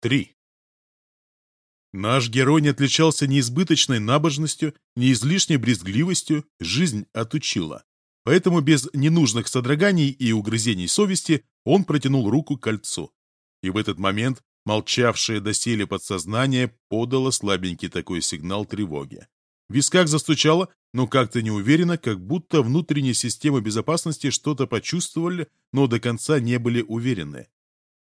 3. Наш герой не отличался ни избыточной набожностью, ни излишней брезгливостью, жизнь отучила. Поэтому без ненужных содроганий и угрызений совести он протянул руку к кольцу. И в этот момент молчавшее доселе подсознание подало слабенький такой сигнал тревоги. В висках застучало, но как-то неуверенно, как будто внутренние системы безопасности что-то почувствовали, но до конца не были уверены.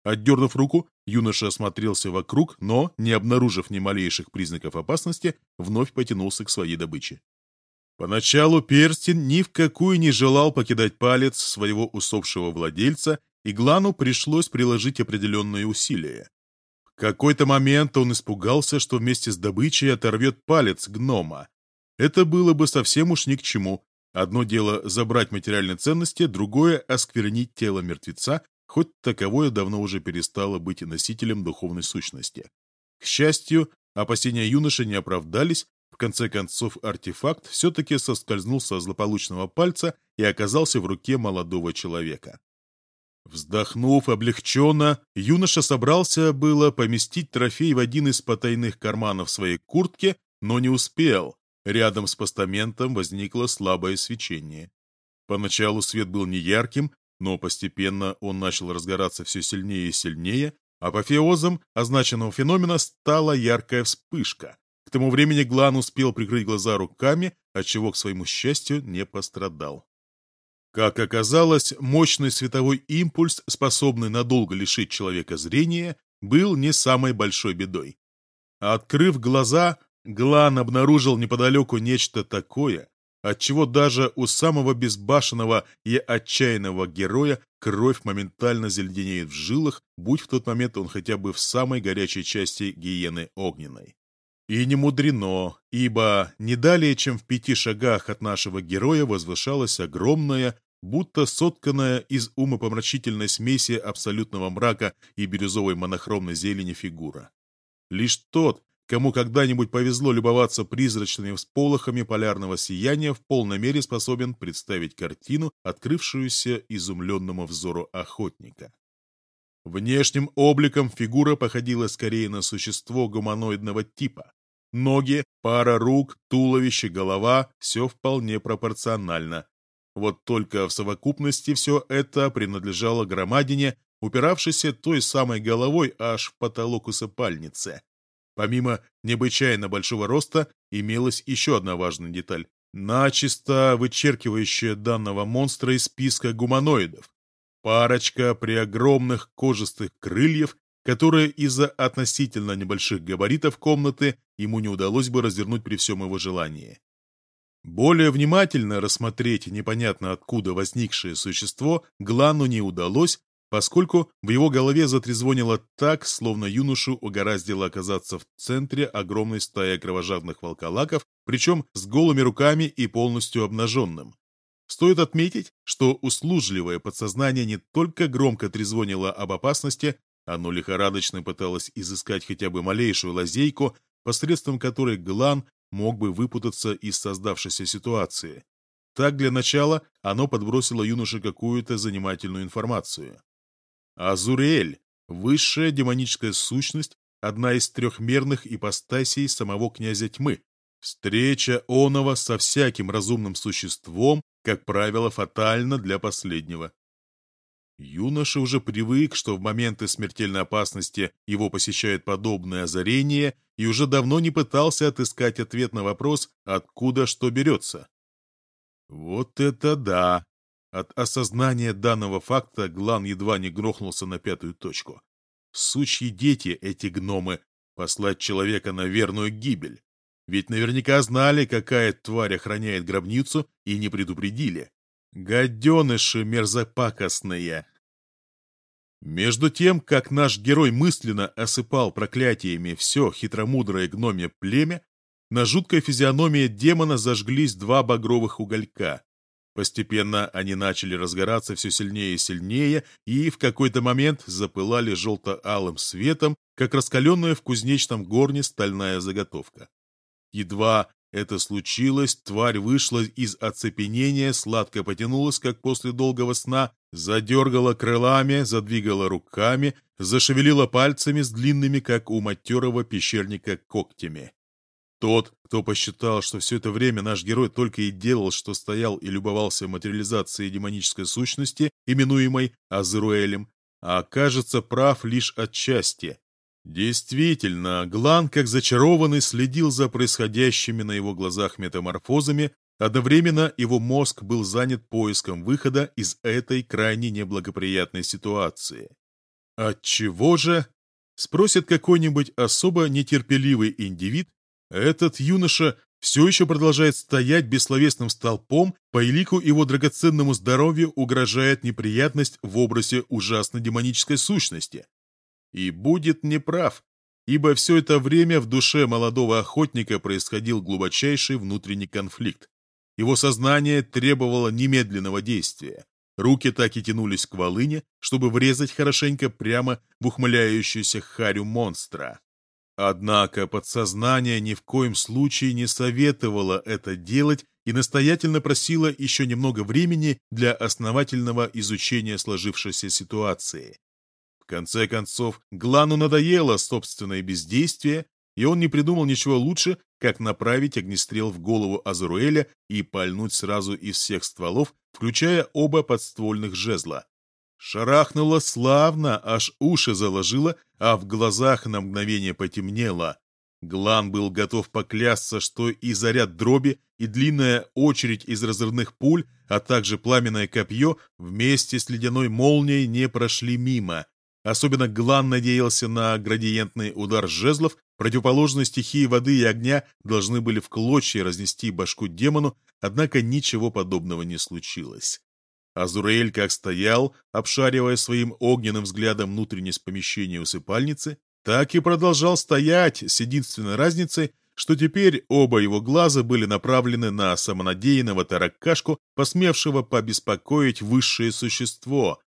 Отдернув руку, юноша осмотрелся вокруг, но, не обнаружив ни малейших признаков опасности, вновь потянулся к своей добыче. Поначалу перстень ни в какую не желал покидать палец своего усопшего владельца, и Глану пришлось приложить определенные усилия. В какой-то момент он испугался, что вместе с добычей оторвет палец гнома. Это было бы совсем уж ни к чему. Одно дело забрать материальные ценности, другое — осквернить тело мертвеца, хоть таковое давно уже перестало быть носителем духовной сущности. К счастью, опасения юноши не оправдались, в конце концов артефакт все-таки соскользнул со злополучного пальца и оказался в руке молодого человека. Вздохнув облегченно, юноша собрался было поместить трофей в один из потайных карманов своей куртки, но не успел. Рядом с постаментом возникло слабое свечение. Поначалу свет был неярким, но постепенно он начал разгораться все сильнее и сильнее, апофеозом означенного феномена стала яркая вспышка. К тому времени Глан успел прикрыть глаза руками, отчего, к своему счастью, не пострадал. Как оказалось, мощный световой импульс, способный надолго лишить человека зрения, был не самой большой бедой. Открыв глаза, Глан обнаружил неподалеку нечто такое, отчего даже у самого безбашенного и отчаянного героя кровь моментально зеленеет в жилах, будь в тот момент он хотя бы в самой горячей части гиены огненной. И не мудрено, ибо не далее, чем в пяти шагах от нашего героя возвышалась огромная, будто сотканная из умопомрачительной смеси абсолютного мрака и бирюзовой монохромной зелени фигура. Лишь тот, Кому когда-нибудь повезло любоваться призрачными всполохами полярного сияния, в полной мере способен представить картину, открывшуюся изумленному взору охотника. Внешним обликом фигура походила скорее на существо гуманоидного типа. Ноги, пара рук, туловище, голова – все вполне пропорционально. Вот только в совокупности все это принадлежало громадине, упиравшейся той самой головой аж в потолок усыпальницы. Помимо необычайно большого роста, имелась еще одна важная деталь, начисто вычеркивающая данного монстра из списка гуманоидов. Парочка преогромных кожистых крыльев, которые из-за относительно небольших габаритов комнаты ему не удалось бы развернуть при всем его желании. Более внимательно рассмотреть непонятно откуда возникшее существо Глану не удалось, поскольку в его голове затрезвонило так, словно юношу угораздило оказаться в центре огромной стаи кровожадных волколаков, причем с голыми руками и полностью обнаженным. Стоит отметить, что услужливое подсознание не только громко трезвонило об опасности, оно лихорадочно пыталось изыскать хотя бы малейшую лазейку, посредством которой Глан мог бы выпутаться из создавшейся ситуации. Так, для начала, оно подбросило юноше какую-то занимательную информацию. Азуриэль — высшая демоническая сущность, одна из трехмерных ипостасей самого князя тьмы. Встреча Онова со всяким разумным существом, как правило, фатальна для последнего. Юноша уже привык, что в моменты смертельной опасности его посещает подобное озарение и уже давно не пытался отыскать ответ на вопрос, откуда что берется. Вот это да! От осознания данного факта Глан едва не грохнулся на пятую точку. Сучьи дети эти гномы, послать человека на верную гибель. Ведь наверняка знали, какая тварь охраняет гробницу, и не предупредили. Гаденыши мерзопакостные! Между тем, как наш герой мысленно осыпал проклятиями все хитромудрое гномье племя, на жуткой физиономии демона зажглись два багровых уголька. Постепенно они начали разгораться все сильнее и сильнее, и в какой-то момент запылали желто-алым светом, как раскаленная в кузнечном горне стальная заготовка. Едва это случилось, тварь вышла из оцепенения, сладко потянулась, как после долгого сна, Задергала крылами, задвигала руками, зашевелила пальцами с длинными, как у матерого пещерника, когтями. Тот, кто посчитал, что все это время наш герой только и делал, что стоял и любовался материализацией демонической сущности, именуемой Азруэлем, а окажется прав лишь отчасти. Действительно, Глан, как зачарованный, следил за происходящими на его глазах метаморфозами, одновременно его мозг был занят поиском выхода из этой крайне неблагоприятной ситуации. Отчего же? Спросит какой-нибудь особо нетерпеливый индивид, этот юноша все еще продолжает стоять бессловесным столпом, по элику его драгоценному здоровью угрожает неприятность в образе ужасной демонической сущности. И будет неправ, ибо все это время в душе молодого охотника происходил глубочайший внутренний конфликт. Его сознание требовало немедленного действия. Руки так и тянулись к волыне, чтобы врезать хорошенько прямо в ухмыляющуюся харю монстра. Однако подсознание ни в коем случае не советовало это делать и настоятельно просило еще немного времени для основательного изучения сложившейся ситуации. В конце концов, Глану надоело собственное бездействие, и он не придумал ничего лучше, как направить огнестрел в голову Азуруэля и пальнуть сразу из всех стволов, включая оба подствольных жезла. Шарахнуло славно, аж уши заложило, а в глазах на мгновение потемнело. Глан был готов поклясться, что и заряд дроби, и длинная очередь из разрывных пуль, а также пламенное копье вместе с ледяной молнией не прошли мимо. Особенно Глан надеялся на градиентный удар жезлов, противоположной стихии воды и огня должны были в клочья разнести башку демону, однако ничего подобного не случилось. Азураэль как стоял, обшаривая своим огненным взглядом внутренность помещения усыпальницы, так и продолжал стоять с единственной разницей, что теперь оба его глаза были направлены на самонадеянного таракашку, посмевшего побеспокоить высшее существо.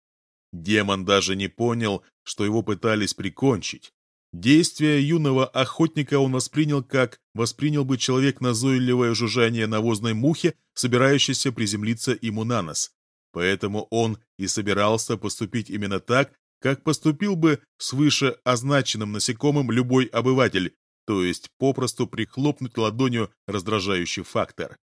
Демон даже не понял, что его пытались прикончить. Действия юного охотника он воспринял как воспринял бы человек назойливое жужжание навозной мухи, собирающейся приземлиться ему на нос. Поэтому он и собирался поступить именно так, как поступил бы с выше означенным насекомым любой обыватель, то есть попросту прихлопнуть ладонью раздражающий фактор.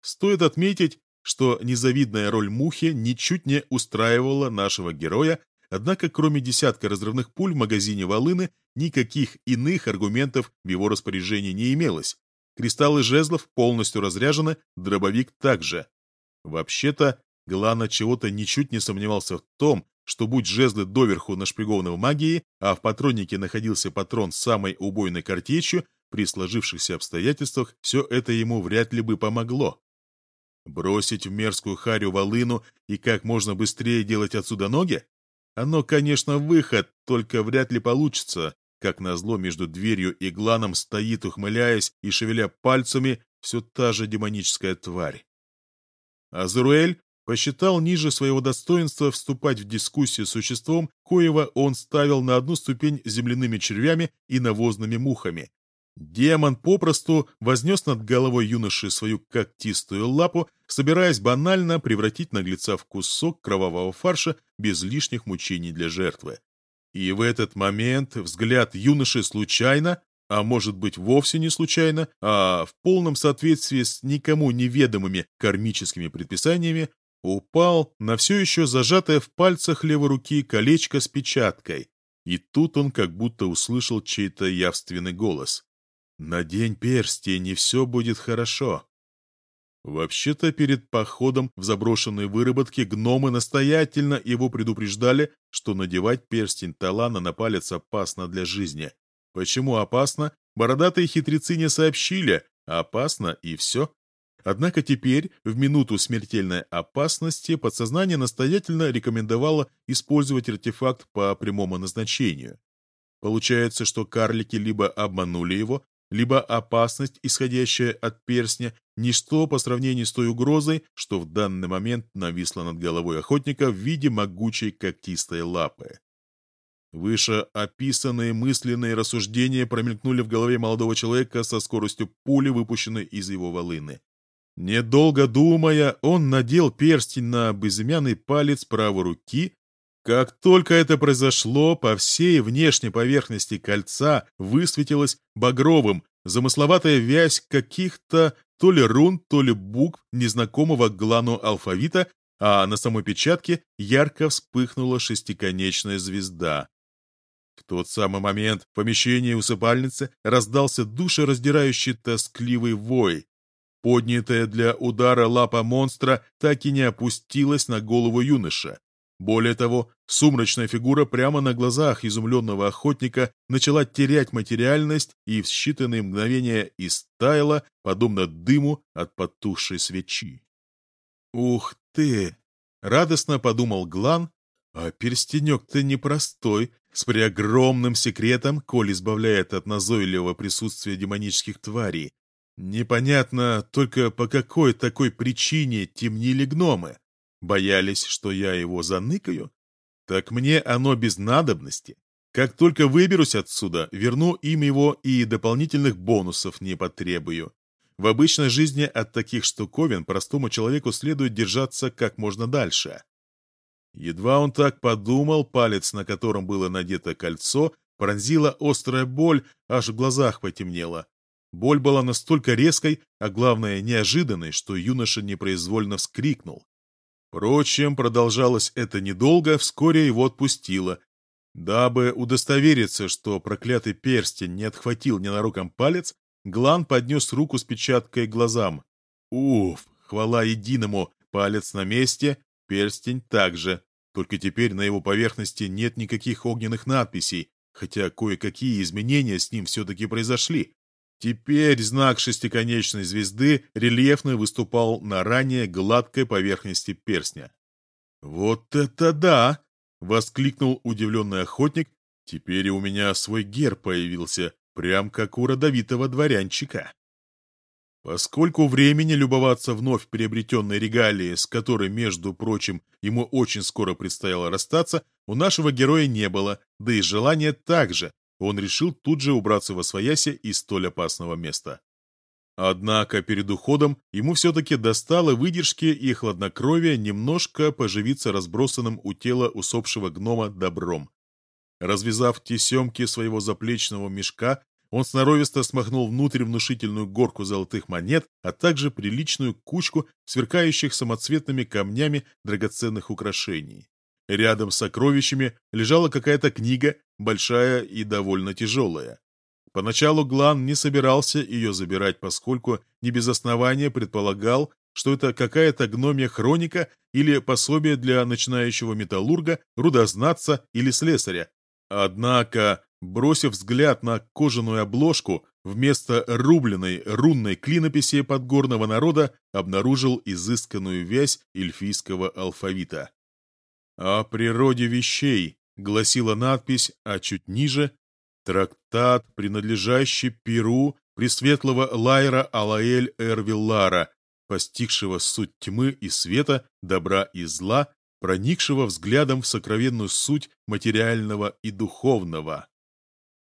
Стоит отметить, что незавидная роль мухи ничуть не устраивала нашего героя, однако кроме десятка разрывных пуль в магазине волыны никаких иных аргументов в его распоряжении не имелось. Кристаллы жезлов полностью разряжены, дробовик также. Вообще-то, Глана чего-то ничуть не сомневался в том, что будь жезлы доверху нашпигованы в магии, а в патроннике находился патрон с самой убойной картечью, при сложившихся обстоятельствах все это ему вряд ли бы помогло. Бросить в мерзкую харю волыну и как можно быстрее делать отсюда ноги? Оно, конечно, выход, только вряд ли получится. Как назло между дверью и гланом стоит, ухмыляясь и шевеля пальцами, все та же демоническая тварь. Азруэль посчитал ниже своего достоинства вступать в дискуссию с существом, коего он ставил на одну ступень земляными червями и навозными мухами. Демон попросту вознес над головой юноши свою когтистую лапу, собираясь банально превратить наглеца в кусок кровавого фарша без лишних мучений для жертвы. И в этот момент взгляд юноши случайно, а может быть вовсе не случайно, а в полном соответствии с никому неведомыми кармическими предписаниями, упал на все еще зажатое в пальцах левой руки колечко с печаткой. И тут он как будто услышал чей-то явственный голос. «Надень перстень, и все будет хорошо». Вообще-то перед походом в заброшенные выработки гномы настоятельно его предупреждали, что надевать перстень Талана на палец опасно для жизни. Почему опасно? Бородатые хитрецы не сообщили. Опасно и все. Однако теперь, в минуту смертельной опасности, подсознание настоятельно рекомендовало использовать артефакт по прямому назначению. Получается, что карлики либо обманули его, либо опасность, исходящая от перстня, ничто по сравнению с той угрозой, что в данный момент нависла над головой охотника в виде могучей когтистой лапы. Выше описанные мысленные рассуждения промелькнули в голове молодого человека со скоростью пули, выпущенной из его волыны. Недолго думая, он надел перстень на безымянный палец правой руки. Как только это произошло, по всей внешней поверхности кольца высветилась багровым, замысловатая вязь каких-то то ли рун, то ли букв незнакомого Глану алфавита, а на самой печатке ярко вспыхнула шестиконечная звезда. В тот самый момент в помещении усыпальницы раздался душераздирающий тоскливый вой. Поднятая для удара лапа монстра так и не опустилась на голову юноша. Более того, сумрачная фигура прямо на глазах изумленного охотника начала терять материальность и в считанные мгновения истаяла, подобно дыму от потухшей свечи. «Ух ты!» — радостно подумал Глан, а перстенек-то непростой, с преогромным секретом, коль избавляет от назойливого присутствия демонических тварей. Непонятно только по какой такой причине темнили гномы. Боялись, что я его заныкаю? Так мне оно без надобности. Как только выберусь отсюда, верну им его и дополнительных бонусов не потребую. В обычной жизни от таких штуковин простому человеку следует держаться как можно дальше. Едва он так подумал, палец, на котором было надето кольцо, пронзила острая боль, аж в глазах потемнело. Боль была настолько резкой, а главное неожиданной, что юноша непроизвольно вскрикнул. Впрочем, продолжалось это недолго, вскоре его отпустило. Дабы удостовериться, что проклятый перстень не отхватил ненароком палец, Глан поднес руку с печаткой глазам. Уф, хвала единому, палец на месте, перстень также. Только теперь на его поверхности нет никаких огненных надписей, хотя кое-какие изменения с ним все-таки произошли. Теперь знак шестиконечной звезды рельефно выступал на ранее гладкой поверхности перстня. «Вот это да!» — воскликнул удивленный охотник. «Теперь у меня свой герб появился, прям как у родовитого дворянчика». Поскольку времени любоваться вновь приобретенной регалией, с которой, между прочим, ему очень скоро предстояло расстаться, у нашего героя не было, да и желания также, он решил тут же убраться во своясе из столь опасного места. Однако перед уходом ему все-таки достало выдержки и хладнокровия немножко поживиться разбросанным у тела усопшего гнома добром. Развязав тесемки своего заплечного мешка, он сноровисто смахнул внутрь внушительную горку золотых монет, а также приличную кучку сверкающих самоцветными камнями драгоценных украшений. Рядом с сокровищами лежала какая-то книга, большая и довольно тяжелая. Поначалу Глан не собирался ее забирать, поскольку не без основания предполагал, что это какая-то гномья хроника или пособие для начинающего металлурга, рудознатца или слесаря. Однако, бросив взгляд на кожаную обложку, вместо рубленной рунной клинописи подгорного народа обнаружил изысканную вязь эльфийского алфавита. «О природе вещей», — гласила надпись, а чуть ниже — «Трактат, принадлежащий Перу Пресветлого Лайра Алаэль Эрвиллара, постигшего суть тьмы и света, добра и зла, проникшего взглядом в сокровенную суть материального и духовного».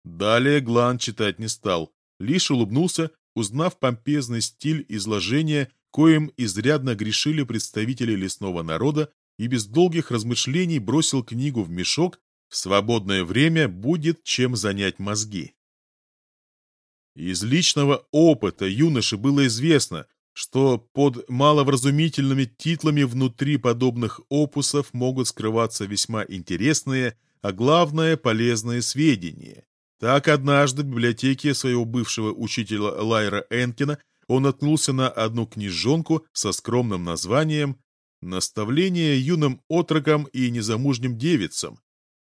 Далее Глан читать не стал, лишь улыбнулся, узнав помпезный стиль изложения, коим изрядно грешили представители лесного народа и без долгих размышлений бросил книгу в мешок, в свободное время будет чем занять мозги. Из личного опыта юноши было известно, что под маловразумительными титлами внутри подобных опусов могут скрываться весьма интересные, а главное полезные сведения. Так однажды в библиотеке своего бывшего учителя Лайра Энкина он наткнулся на одну книжонку со скромным названием Наставление юным отрокам и незамужним девицам.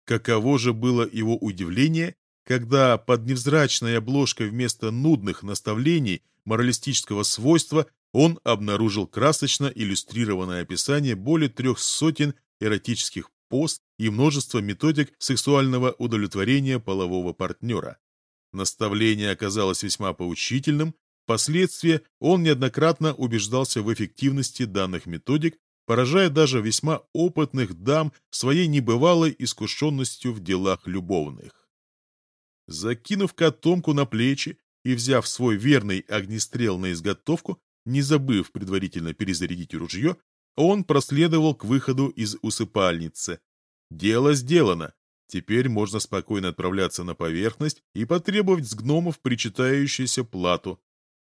Каково же было его удивление, когда под невзрачной обложкой вместо нудных наставлений моралистического свойства он обнаружил красочно иллюстрированное описание более трех сотен эротических пост и множество методик сексуального удовлетворения полового партнера. Наставление оказалось весьма поучительным, впоследствии он неоднократно убеждался в эффективности данных методик поражая даже весьма опытных дам своей небывалой искушенностью в делах любовных. Закинув котомку на плечи и взяв свой верный огнестрел на изготовку, не забыв предварительно перезарядить ружье, он проследовал к выходу из усыпальницы. Дело сделано. Теперь можно спокойно отправляться на поверхность и потребовать с гномов причитающуюся плату.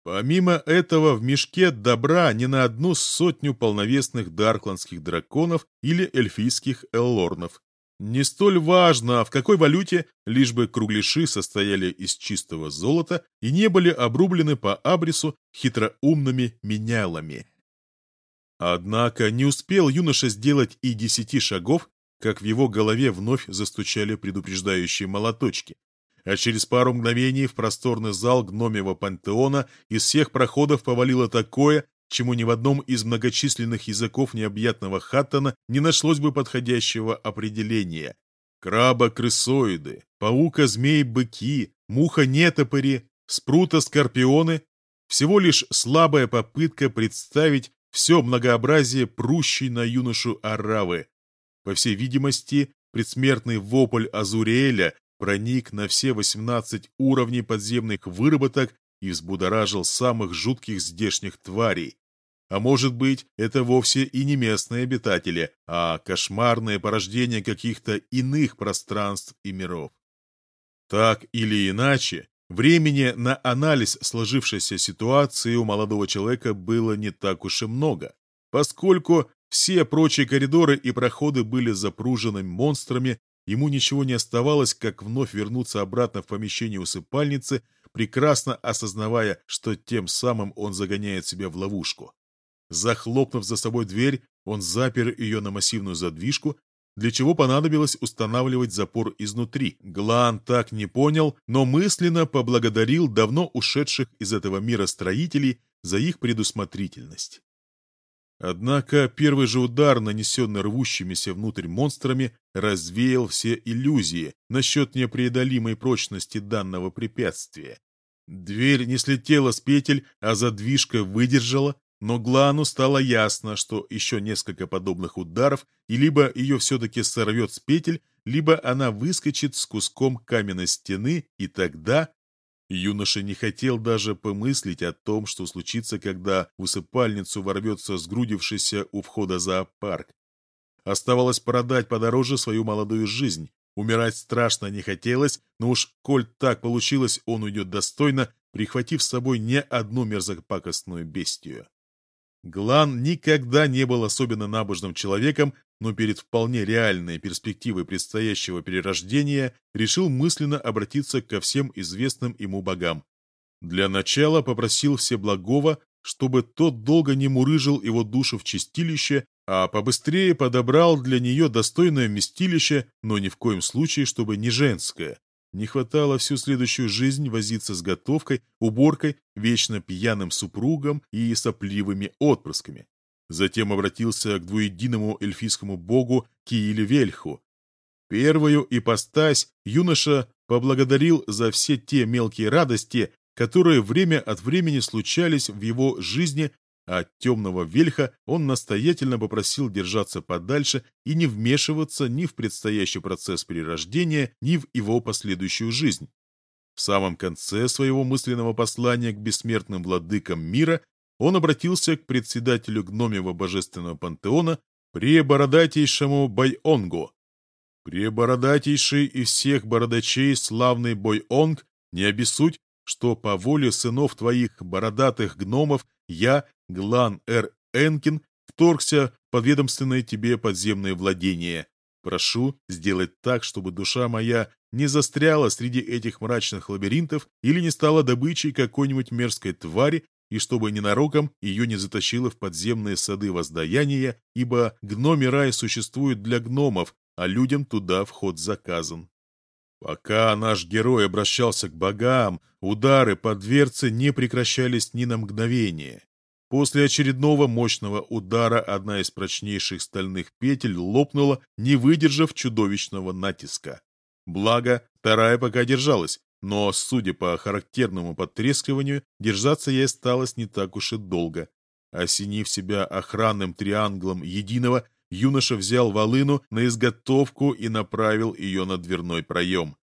Помимо этого, в мешке добра не на одну сотню полновесных даркландских драконов или эльфийских эллорнов. Не столь важно, в какой валюте, лишь бы кругляши состояли из чистого золота и не были обрублены по абрису хитроумными менялами. Однако не успел юноша сделать и десяти шагов, как в его голове вновь застучали предупреждающие молоточки. А через пару мгновений в просторный зал гномьего пантеона из всех проходов повалило такое, чему ни в одном из многочисленных языков необъятного Хаттона не нашлось бы подходящего определения. Краба-крысоиды, паука-змей-быки, муха-нетопыри, спрута-скорпионы – всего лишь слабая попытка представить все многообразие прущей на юношу Аравы. По всей видимости, предсмертный вопль Азуриэля проник на все 18 уровней подземных выработок и взбудоражил самых жутких здешних тварей. А может быть, это вовсе и не местные обитатели, а кошмарное порождение каких-то иных пространств и миров. Так или иначе, времени на анализ сложившейся ситуации у молодого человека было не так уж и много, поскольку все прочие коридоры и проходы были запружены монстрами, ему ничего не оставалось, как вновь вернуться обратно в помещение усыпальницы прекрасно осознавая, что тем самым он загоняет себя в ловушку. Захлопнув за собой дверь, он запер ее на массивную задвижку, для чего понадобилось устанавливать запор изнутри. Глан так не понял, но мысленно поблагодарил давно ушедших из этого мира строителей за их предусмотрительность. Однако первый же удар, нанесенный рвущимися внутрь монстрами, развеял все иллюзии насчет непреодолимой прочности данного препятствия. Дверь не слетела с петель, а задвижка выдержала, но Глану стало ясно, что еще несколько подобных ударов, и либо ее все-таки сорвет с петель, либо она выскочит с куском каменной стены, и тогда... Юноша не хотел даже помыслить о том, что случится, когда в усыпальницу ворвется сгрудившийся у входа зоопарк. Оставалось продать подороже свою молодую жизнь, Умирать страшно не хотелось, но уж коль так получилось, он уйдет достойно, прихватив с собой не одну мерзопакостную бестию. Глан никогда не был особенно набожным человеком, но перед вполне реальной перспективой предстоящего перерождения решил мысленно обратиться ко всем известным ему богам. Для начала попросил Всеблагого, чтобы тот долго не мурыжил его душу в чистилище а побыстрее подобрал для нее достойное вместилище, но ни в коем случае, чтобы не женское. Не хватало всю следующую жизнь возиться с готовкой, уборкой, вечно пьяным супругом и сопливыми отпрысками. Затем обратился к двуединому эльфийскому богу Киилевельху. Первую ипостась юноша поблагодарил за все те мелкие радости, которые время от времени случались в его жизни а темного вельха он настоятельно попросил держаться подальше и не вмешиваться ни в предстоящий процесс перерождения, ни в его последующую жизнь. В самом конце своего мысленного послания к бессмертным владыкам мира он обратился к председателю гномьего божественного пантеона, пребородатейшему Байонгу. «Пребородатейший из всех бородачей славный Бойонг, не обессудь, что по воле сынов твоих бородатых гномов я, Глан Р. Энкин, вторгся в подведомственное тебе подземное владение. Прошу сделать так, чтобы душа моя не застряла среди этих мрачных лабиринтов или не стала добычей какой-нибудь мерзкой твари, и чтобы ненароком ее не затащило в подземные сады воздаяния, ибо гноми рай существует для гномов, а людям туда вход заказан. Пока наш герой обращался к богам, удары по дверце не прекращались ни на мгновение. После очередного мощного удара одна из прочнейших стальных петель лопнула, не выдержав чудовищного натиска. Благо, вторая пока держалась, но, судя по характерному потрескиванию, держаться ей осталось не так уж и долго. Осенив себя охранным трианглом единого, юноша взял волыну на изготовку и направил ее на дверной проем.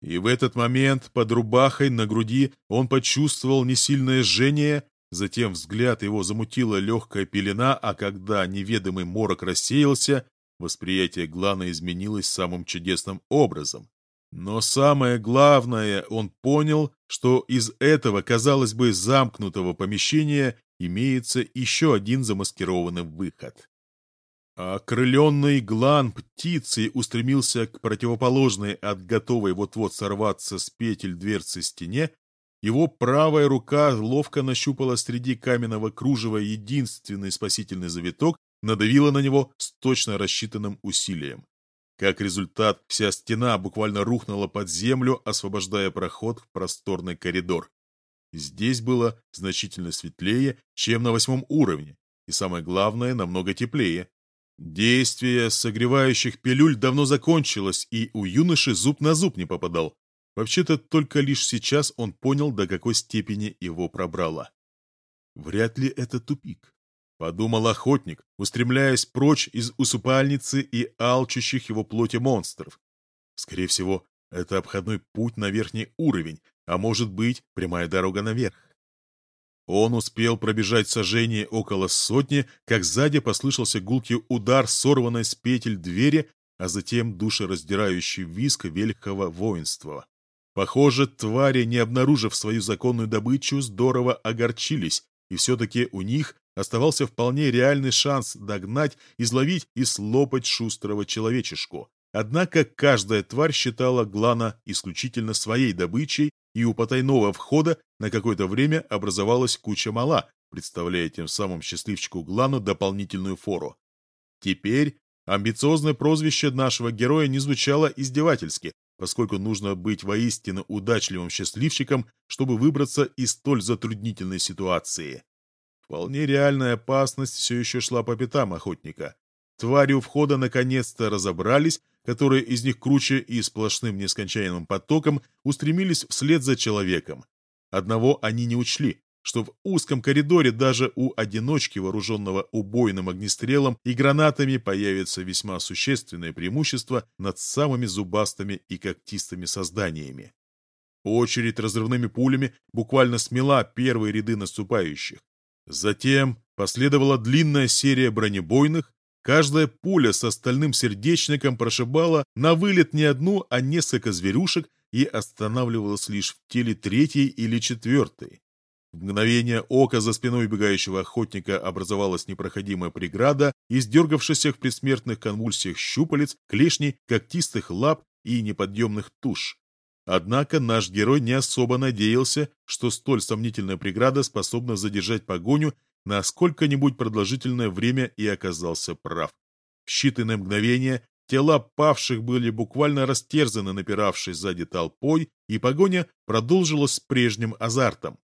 И в этот момент под рубахой на груди он почувствовал несильное жжение, затем взгляд его замутила легкая пелена, а когда неведомый морок рассеялся, восприятие Глана изменилось самым чудесным образом. Но самое главное, он понял, что из этого, казалось бы, замкнутого помещения имеется еще один замаскированный выход. Окрыленный глан птицы устремился к противоположной от готовой вот-вот сорваться с петель дверцы стене, его правая рука ловко нащупала среди каменного кружева единственный спасительный завиток, надавила на него с точно рассчитанным усилием. Как результат, вся стена буквально рухнула под землю, освобождая проход в просторный коридор. Здесь было значительно светлее, чем на восьмом уровне, и самое главное, намного теплее. Действие согревающих пилюль давно закончилось, и у юноши зуб на зуб не попадал. Вообще-то только лишь сейчас он понял, до какой степени его пробрало. Вряд ли это тупик. Подумал охотник, устремляясь прочь из усыпальницы и алчущих его плоти монстров. Скорее всего, это обходной путь на верхний уровень, а может быть, прямая дорога наверх. Он успел пробежать сожжение около сотни, как сзади послышался гулкий удар, сорванной с петель двери, а затем душераздирающий виск великого воинства. Похоже, твари, не обнаружив свою законную добычу, здорово огорчились, и все-таки у них оставался вполне реальный шанс догнать, изловить и слопать шустрого человечешку. Однако каждая тварь считала Глана исключительно своей добычей, и у потайного входа на какое-то время образовалась куча мала, представляя тем самым счастливчику Глану дополнительную фору. Теперь амбициозное прозвище нашего героя не звучало издевательски, поскольку нужно быть воистину удачливым счастливчиком, чтобы выбраться из столь затруднительной ситуации. Вполне реальная опасность все еще шла по пятам охотника. Твари у входа наконец-то разобрались, которые из них круче и сплошным нескончаемым потоком устремились вслед за человеком. Одного они не учли, что в узком коридоре даже у одиночки, вооруженного убойным огнестрелом и гранатами, появится весьма существенное преимущество над самыми зубастыми и когтистыми созданиями. Очередь разрывными пулями буквально смела первые ряды наступающих. Затем последовала длинная серия бронебойных, Каждая пуля с остальным сердечником прошибала на вылет не одну, а несколько зверюшек и останавливалась лишь в теле третьей или четвертой. В мгновение ока за спиной убегающего охотника образовалась непроходимая преграда из дергавшихся в предсмертных конвульсиях щупалец, клешней, когтистых лап и неподъемных туш. Однако наш герой не особо надеялся, что столь сомнительная преграда способна задержать погоню на сколько-нибудь продолжительное время и оказался прав. В считанные мгновения тела павших были буквально растерзаны напиравшей сзади толпой, и погоня продолжилась с прежним азартом.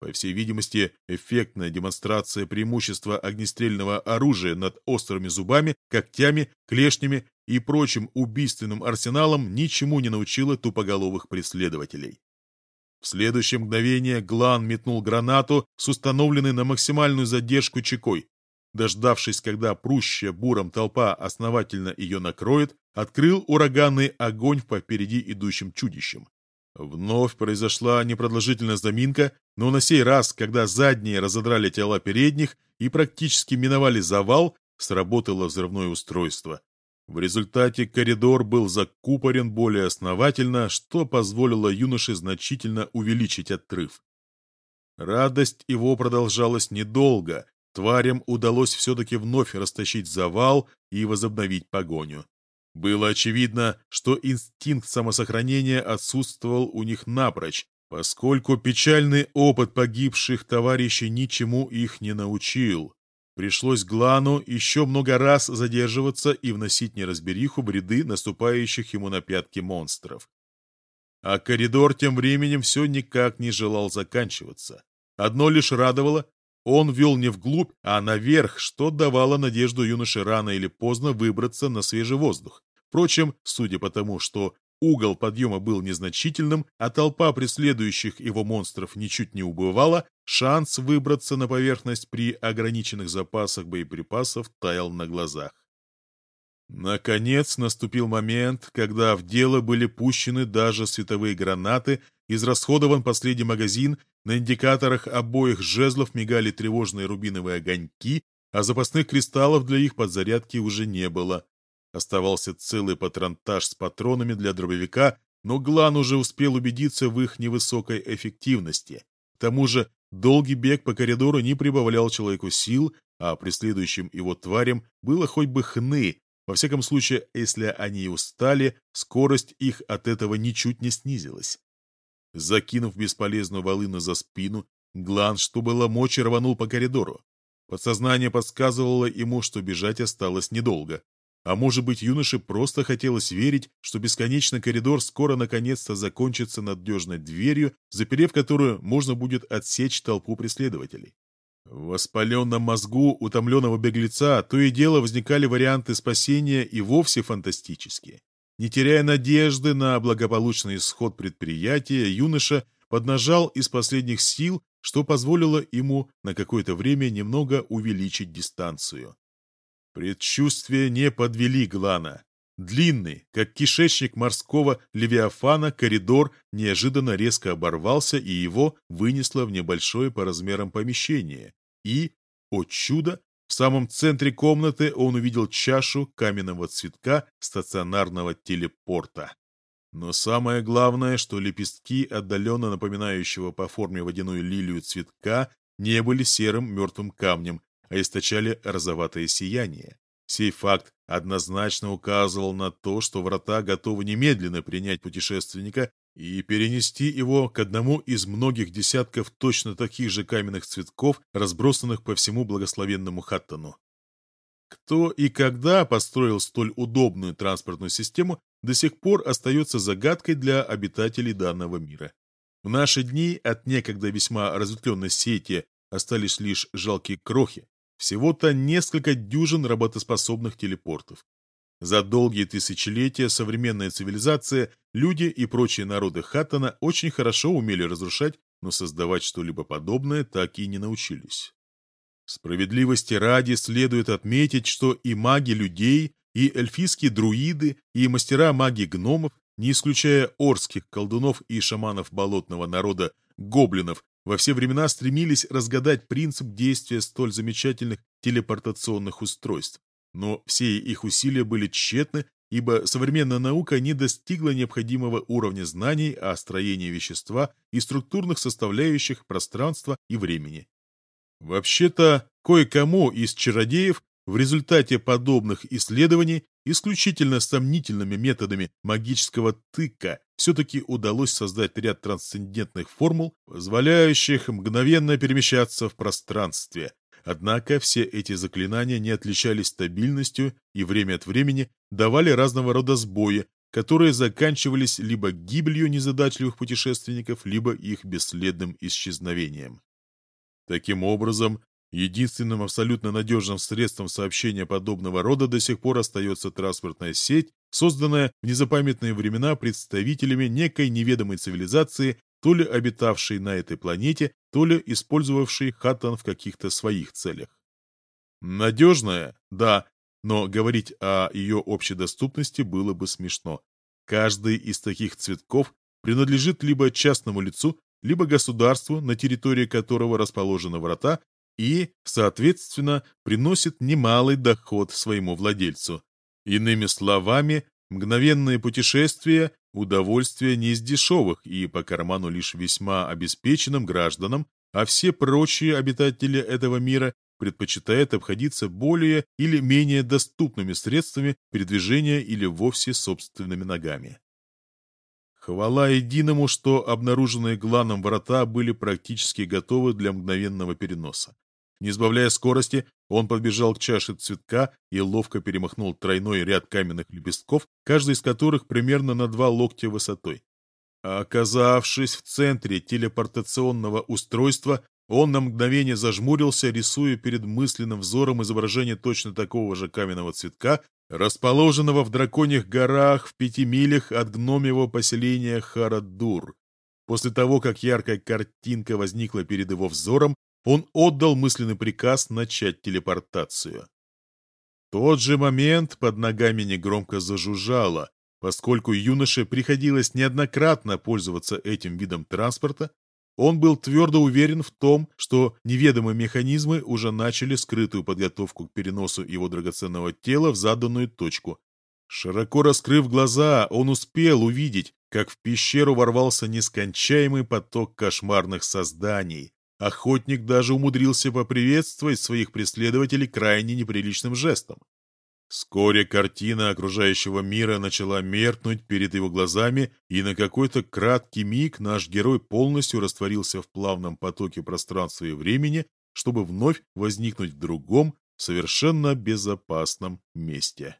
По всей видимости, эффектная демонстрация преимущества огнестрельного оружия над острыми зубами, когтями, клешнями и прочим убийственным арсеналом ничему не научила тупоголовых преследователей. В следующее мгновение Глан метнул гранату с установленной на максимальную задержку чекой. Дождавшись, когда прущая буром толпа основательно ее накроет, открыл ураганный огонь по впереди идущим чудищам. Вновь произошла непродолжительная заминка, но на сей раз, когда задние разодрали тела передних и практически миновали завал, сработало взрывное устройство. В результате коридор был закупорен более основательно, что позволило юноше значительно увеличить отрыв. Радость его продолжалась недолго. Тварям удалось все-таки вновь растащить завал и возобновить погоню. Было очевидно, что инстинкт самосохранения отсутствовал у них напрочь, поскольку печальный опыт погибших товарищей ничему их не научил. Пришлось Глану еще много раз задерживаться и вносить неразбериху в ряды наступающих ему на пятки монстров. А коридор тем временем все никак не желал заканчиваться. Одно лишь радовало, он вел не вглубь, а наверх, что давало надежду юноше рано или поздно выбраться на свежий воздух. Впрочем, судя по тому, что Угол подъема был незначительным, а толпа преследующих его монстров ничуть не убывала, шанс выбраться на поверхность при ограниченных запасах боеприпасов таял на глазах. Наконец наступил момент, когда в дело были пущены даже световые гранаты, израсходован последний магазин, На индикаторах обоих жезлов мигали тревожные рубиновые огоньки, а запасных кристаллов для их подзарядки уже не было. Оставался целый патронтаж с патронами для дробовика, но Глан уже успел убедиться в их невысокой эффективности. К тому же долгий бег по коридору не прибавлял человеку сил, а преследующим его тварям было хоть бы хны. Во всяком случае, если они устали, скорость их от этого ничуть не снизилась. Закинув бесполезную волыну за спину, Глан, что было мочи, рванул по коридору. Подсознание подсказывало ему, что бежать осталось недолго. А может быть, юноше просто хотелось верить, что бесконечный коридор скоро наконец-то закончится надежной дверью, заперев которую можно будет отсечь толпу преследователей. В воспаленном мозгу утомленного беглеца то и дело возникали варианты спасения и вовсе фантастические. Не теряя надежды на благополучный исход предприятия, юноша поднажал из последних сил, что позволило ему на какое-то время немного увеличить дистанцию. Предчувствия не подвели Глана. Длинный, как кишечник морского левиафана, коридор неожиданно резко оборвался, и его вынесло в небольшое по размерам помещение. И, о чудо, в самом центре комнаты он увидел чашу каменного цветка стационарного телепорта. Но самое главное, что лепестки, отдаленно напоминающего по форме водяную лилию цветка, не были серым мертвым камнем, а источали розоватое сияние. Сей факт однозначно указывал на то, что врата готовы немедленно принять путешественника и перенести его к одному из многих десятков точно таких же каменных цветков, разбросанных по всему благословенному Хаттону. Кто и когда построил столь удобную транспортную систему, до сих пор остается загадкой для обитателей данного мира. В наши дни от некогда весьма разветвленной сети остались лишь жалкие крохи, всего-то несколько дюжин работоспособных телепортов. За долгие тысячелетия современная цивилизация, люди и прочие народы Хаттона очень хорошо умели разрушать, но создавать что-либо подобное так и не научились. Справедливости ради следует отметить, что и маги людей, и эльфийские друиды, и мастера магии гномов, не исключая орских колдунов и шаманов болотного народа гоблинов, во все времена стремились разгадать принцип действия столь замечательных телепортационных устройств. Но все их усилия были тщетны, ибо современная наука не достигла необходимого уровня знаний о строении вещества и структурных составляющих пространства и времени. Вообще-то, кое-кому из чародеев в результате подобных исследований исключительно сомнительными методами магического тыка все-таки удалось создать ряд трансцендентных формул, позволяющих мгновенно перемещаться в пространстве, Однако все эти заклинания не отличались стабильностью и время от времени давали разного рода сбои, которые заканчивались либо гибелью незадачливых путешественников, либо их бесследным исчезновением. Таким образом, единственным абсолютно надежным средством сообщения подобного рода до сих пор остается транспортная сеть, созданная в незапамятные времена представителями некой неведомой цивилизации, то ли обитавшей на этой планете, то ли использовавший Хаттон в каких-то своих целях. Надежная, да, но говорить о ее общедоступности было бы смешно. Каждый из таких цветков принадлежит либо частному лицу, либо государству, на территории которого расположены врата, и, соответственно, приносит немалый доход своему владельцу. Иными словами, мгновенные путешествия Удовольствие не из дешевых и по карману лишь весьма обеспеченным гражданам, а все прочие обитатели этого мира предпочитают обходиться более или менее доступными средствами передвижения или вовсе собственными ногами. Хвала единому, что обнаруженные Гланом врата были практически готовы для мгновенного переноса. Не сбавляя скорости, он подбежал к чаше цветка и ловко перемахнул тройной ряд каменных лепестков, каждый из которых примерно на два локтя высотой. оказавшись в центре телепортационного устройства, он на мгновение зажмурился, рисуя перед мысленным взором изображение точно такого же каменного цветка, расположенного в драконьих горах в пяти милях от гномьего поселения Харадур. После того, как яркая картинка возникла перед его взором, он отдал мысленный приказ начать телепортацию. В тот же момент под ногами негромко зажужжало, поскольку юноше приходилось неоднократно пользоваться этим видом транспорта, Он был твердо уверен в том, что неведомые механизмы уже начали скрытую подготовку к переносу его драгоценного тела в заданную точку. Широко раскрыв глаза, он успел увидеть, как в пещеру ворвался нескончаемый поток кошмарных созданий. Охотник даже умудрился поприветствовать своих преследователей крайне неприличным жестом. Вскоре картина окружающего мира начала меркнуть перед его глазами, и на какой-то краткий миг наш герой полностью растворился в плавном потоке пространства и времени, чтобы вновь возникнуть в другом, совершенно безопасном месте.